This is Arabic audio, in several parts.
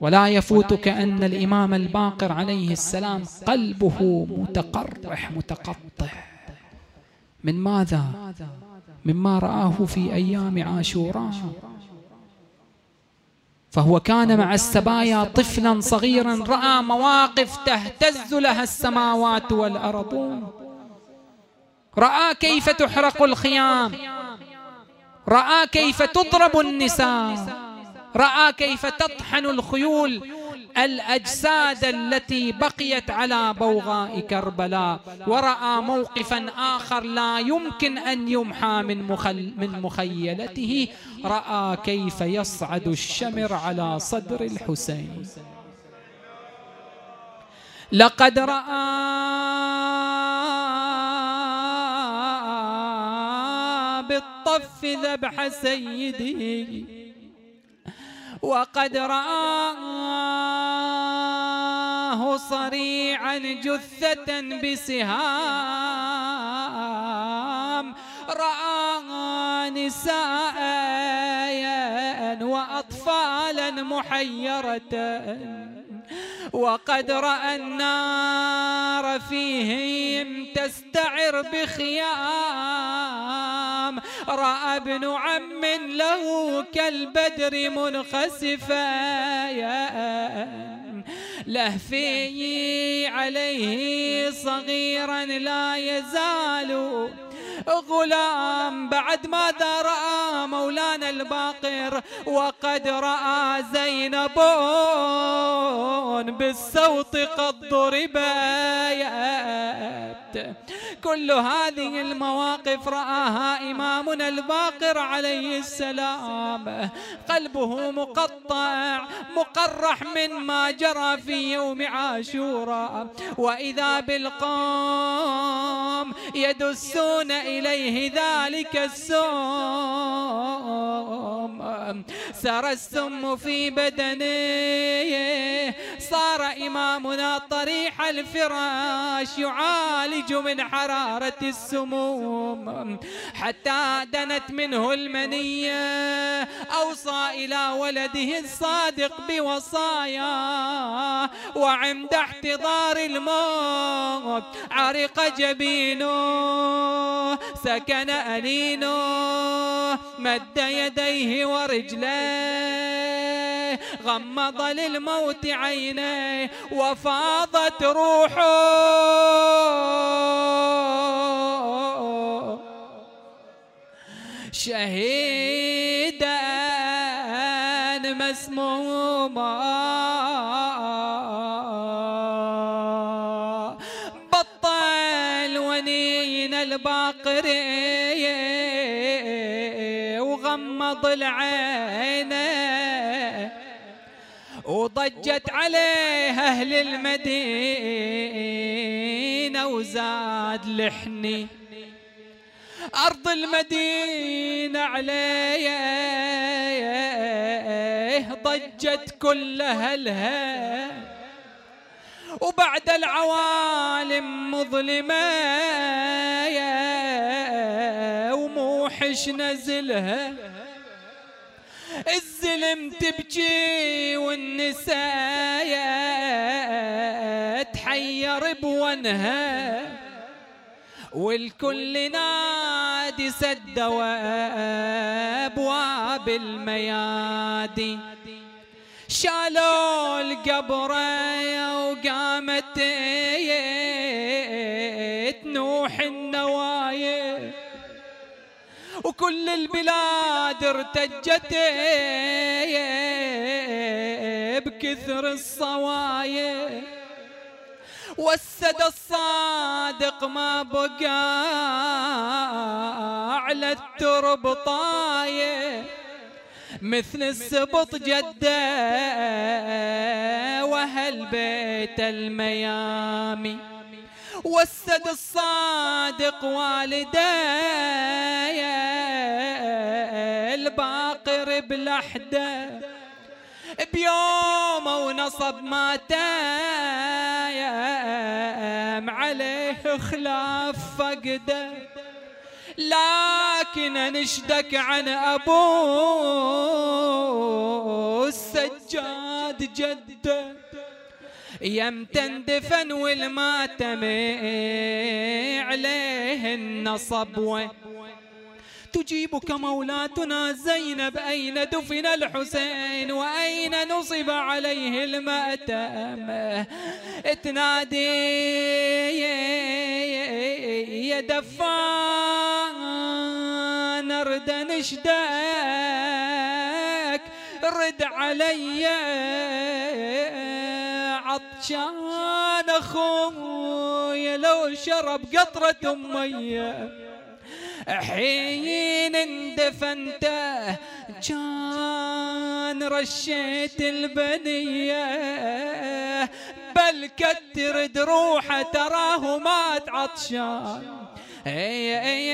ولا يفوتك أن الإمام الباقر عليه السلام قلبه متقرح متقطع. من ماذا؟ مما رآه في أيام عاشوراء. فهو كان مع السبايا طفلا صغيرا رأى مواقف تهتز لها السماوات والأرض رأى كيف تحرق الخيام. رأى كيف تضرب النساء. رأى كيف تطحن الخيول الأجساد التي بقيت على بوغاء كربلاء ورأى موقفا آخر لا يمكن أن يمحى من, مخل من مخيلته. رأى كيف يصعد الشمر على صدر الحسين. لقد رأى بالطف ذبح سيده وقد رآه صريعا جثة بسهام. رأى نساء وأطفالا محيرة. وقد رأى النار فيهم تستعر بخيام. رأى ابن عم له كالبدر منخسفا. لهفي عليه صغيرا لا يزال غلام. بعد ماذا رأى مولانا الباقر وقد رأى زينب بالصوت قد ضربت كل هذه المواقف رآها إمامنا الباقر عليه السلام. قلبه مقطع مقرح من ما جرى في يوم عاشوراء وإذا بالقوم يدسون إليه ذلك السم سر السم في بدنه صار إمامنا طريح الفراش يعالج من حرارة السموم. حتى دنت منه المنية أوصى إلى ولده الصادق بوصايا. وعند احتضار الموت. عرق جبينه سكن ألينه مد يديه ورجليه غمض للموت عينيه وفاضت روحه. شهيدا الباقري وغمض العين وضجت عليه أهل المدينة وزاد لحني. أرض المدينة عليه ضجت كل أهلها. وبعد العوالم مظلمة وموحش نزلها. الزلم تبكي والنساء تحير بونها والكل نادي سدوا ابواب الميادي شالوا القبر وقامت تنوح النوايا. وكل البلاد ارتجت بكثر الصوايا. والسد الصادق ما بقى على الترب طايه مثل السبط جده واهل بيت الميامي؟ والسد الصادق والدي الباقر بلحدة. بيوم ونصب ما تايم عليه خلاف فقده. لكن نشدك عن ابوه السجاد جده تندفن والماتم عليه النصب. تجيبك مولاتنا زينب أين دفن الحسين وأين نصب عليه المأتم؟ تنادي يا دفان. ارد نشدك رد علي عطشان أخوي لو شرب قطرة ميه حين اندفنته كان رشيت البنية بل كتر دروحه تراه مات عطشان. اي اي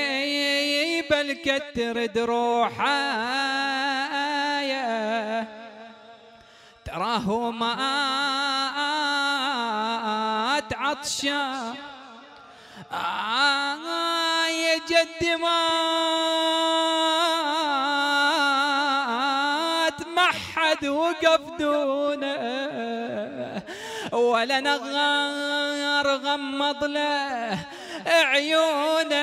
اي بل كتر دروحه. تراه مات عطشان آه يا جد مات ما حد وقف دونه. ولا نغار غمض له. عيونه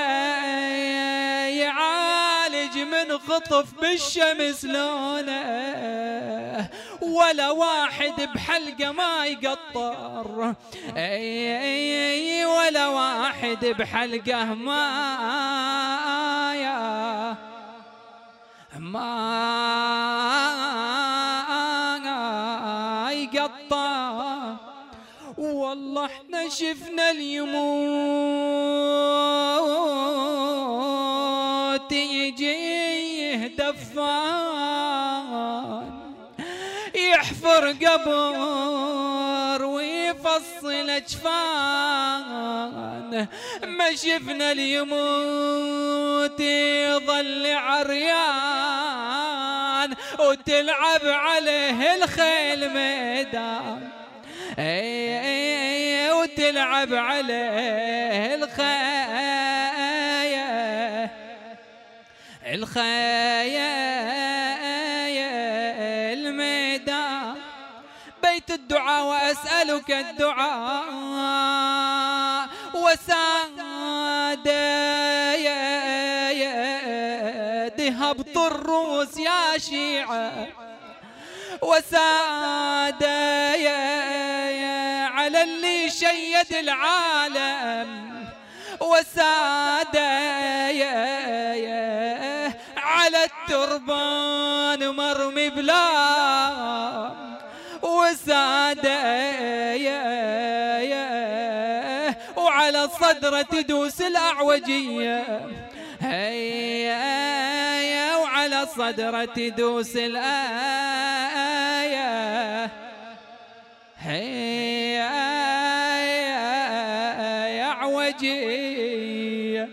يعالج من خطف بالشمس لونه. ولا واحد بحلقة ما يقطر. أي ولا واحد بحلقة ما ما يقطع والله إحنا شفنا اليموت يجيه دفان يحفر قبر ويفصل أجفان. ما شفنا اليموت يظل عريان وتلعب عليه الخيل ميدان. اي وتلعب عليه الخيل الخيل ميدان بيت الدعاء وأسألك الدعاء. وسادة هبط الروس يا شيعة. وسادة على اللي شيد العالم. وسادة على التربان مرمي بلا. وسادة وعلى الصدرة تدوس الأعوجية. هيا وعلى الصدرة تدوس الآية يا عوجي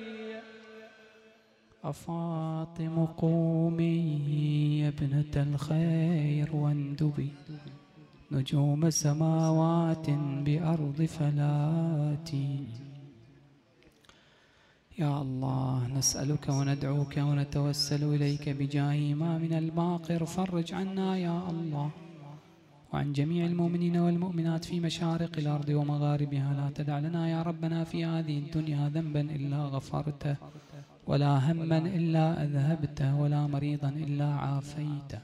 أفاطم قومي يا ابنة الخير واندبي. نجوم سماوات بأرض فلاتي. يا الله نسألك وندعوك ونتوسل إليك بجاه إمامنا الباقر فرج عنا يا الله. وعن جميع المؤمنين والمؤمنات في مشارق الأرض ومغاربها. لا تدع لنا يا ربنا في هذه الدنيا ذنبا إلا غفرته ولا هما إلا أذهبته ولا مريضا إلا عافيته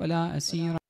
ولا أسيرا